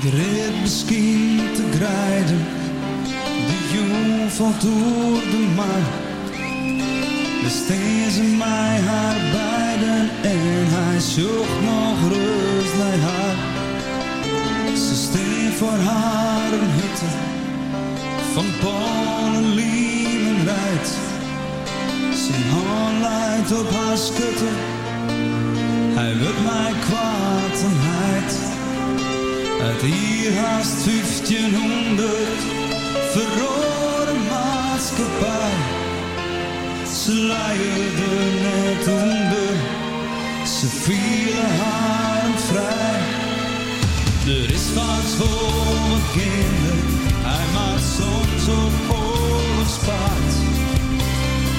Dreed misschien te grijden, de jong valt door de maan. Besteen ze mij haar beiden en hij zocht nog rust naar haar. Ze steen voor haar een hutte van Polen, Liemen rijdt. Zijn hand leidt op haar schutte, hij wil mij kwaad en heid. Het hier haast 1500 verrode maatschappij. Ze leiden net onder, ze vielen haar vrij. Er is wat voor mijn kinderen, hij maakt soms op oorlogspaard.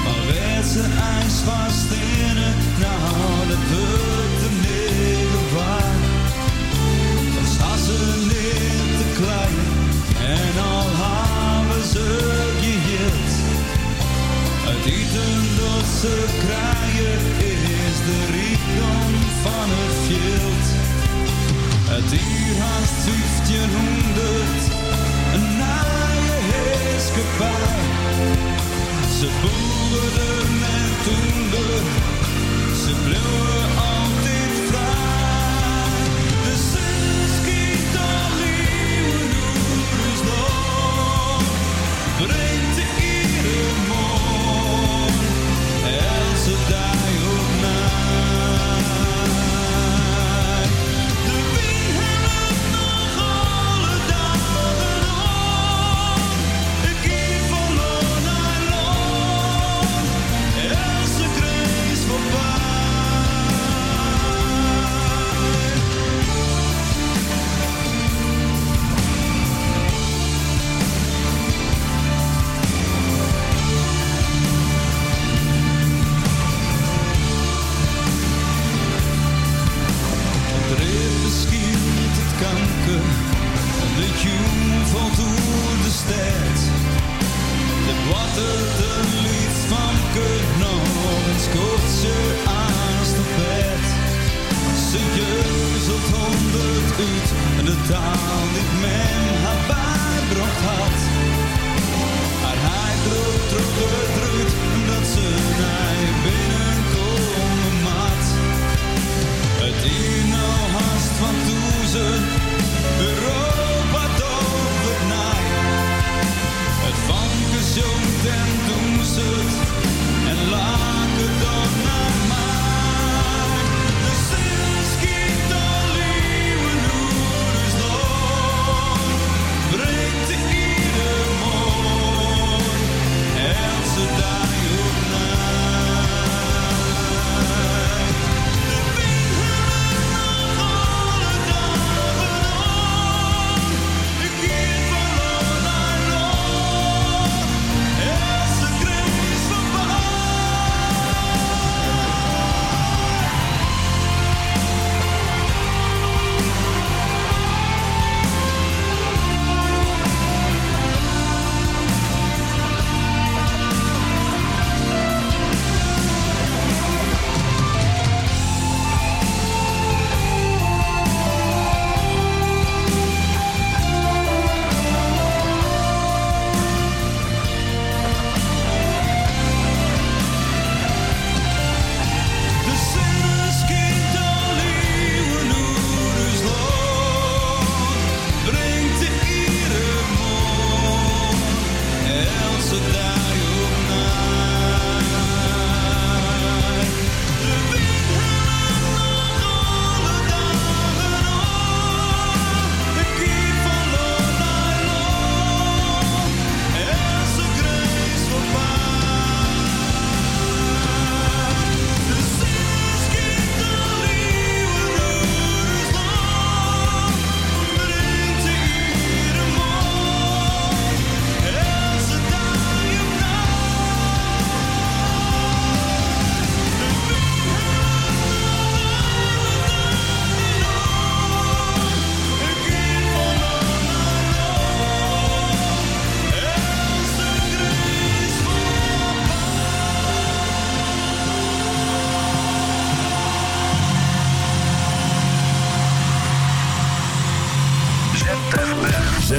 Maar werd ze ijs vast in het, nou dat wordt de middel en al hebben ze geheeld. Het eten is de rijkdom van het veld. Het uur haast 1500, een naaie. Ze boeren en toender, ze bleven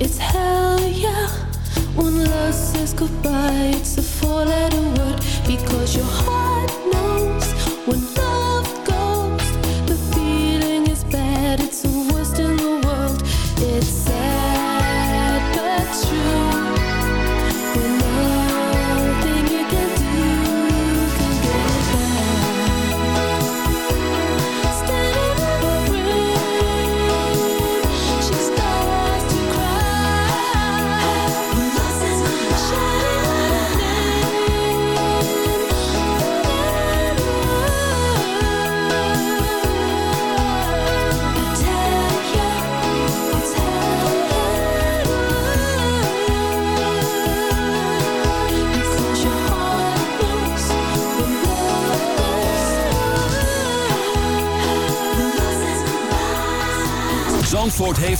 It's hell yeah. One love says goodbye. It's a four letter word because your heart.